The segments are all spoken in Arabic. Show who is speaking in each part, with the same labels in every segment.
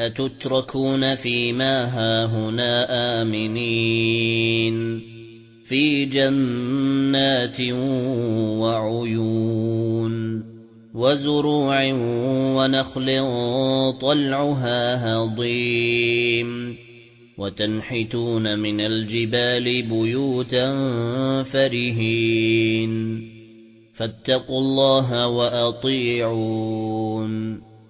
Speaker 1: أَتُتْرَكُونَ فِي مَا هَاهُنَا آمِنِينَ فِي جَنَّاتٍ وَعُيُونٍ وَزُرُوعٍ وَنَخْلٍ طَلْعُهَا هَضِيمٌ وتنحتون من الجبال بيوتا فرهين فاتقوا الله وأطيعون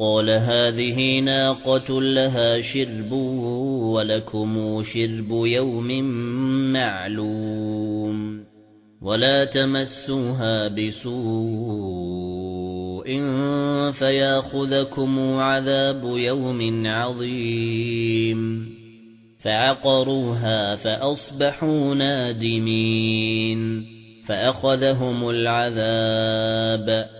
Speaker 1: قال هذه ناقة لها شرب ولكم شرب يوم معلوم ولا تمسوها بسوء فياخذكم عذاب يوم عظيم فعقروها فأصبحوا نادمين فأخذهم العذاب